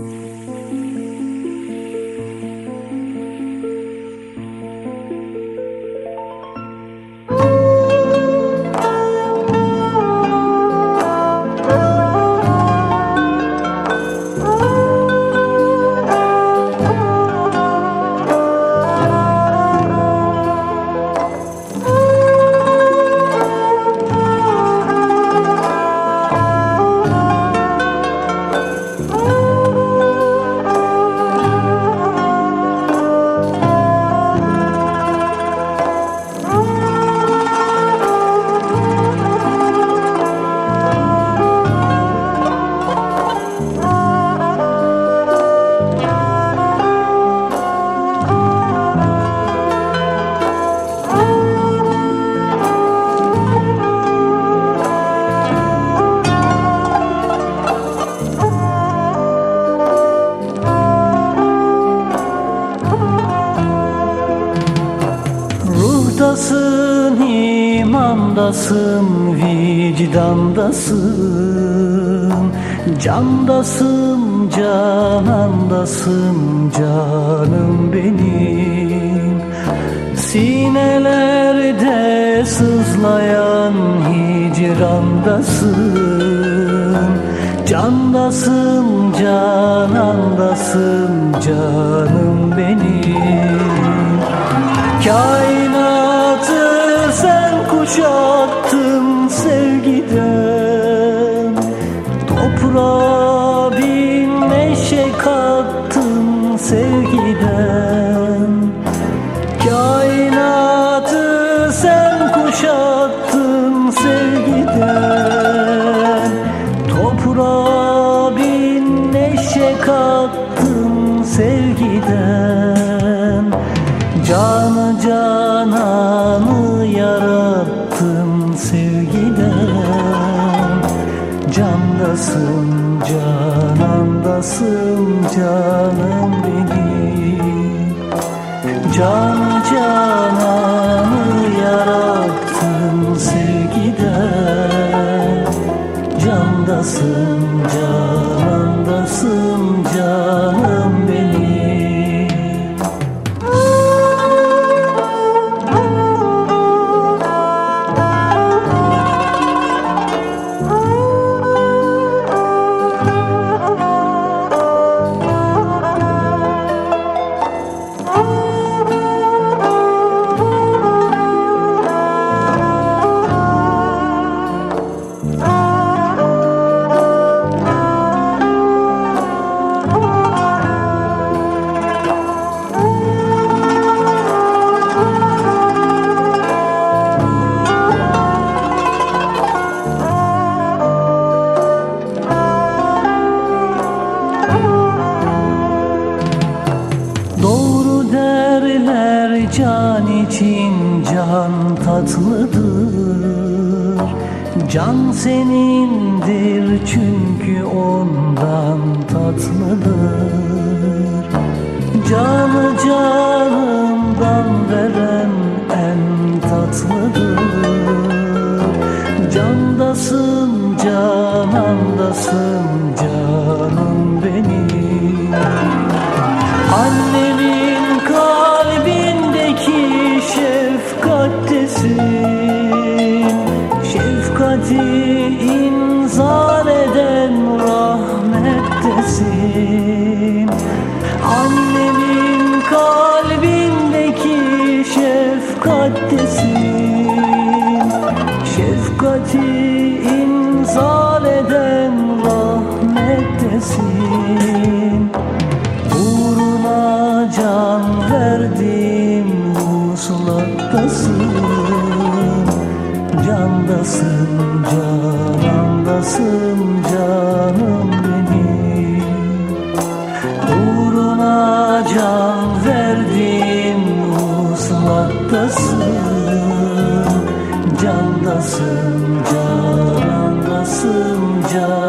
Mm-hmm. İmandasın, vicdandasın. Candasın, canandasın, canım benim. Sinelerde sızlayan hicrandasın. Candasın, canandasın, canım benim Toprağa bin neşe kattın sevgiden. Kainatı sen kuşattın sevgiden. Toprağa bin neşe kattın sevgiden Candasın canandasın canım benim. Canı can için can tatlıdır. Can senindir çünkü ondan tatlıdır. Canı canından veren en tatlıdır. Candasın nazar eden rahmettesin. Annemin kalbindeki şefkattesin. Şefkati inzal eden rahmettesin. Uğruna can verdim husulattasın Candasın can yaşasın canım benim. Uğruna can verdim uzmaktasın Candasın, candasın, can.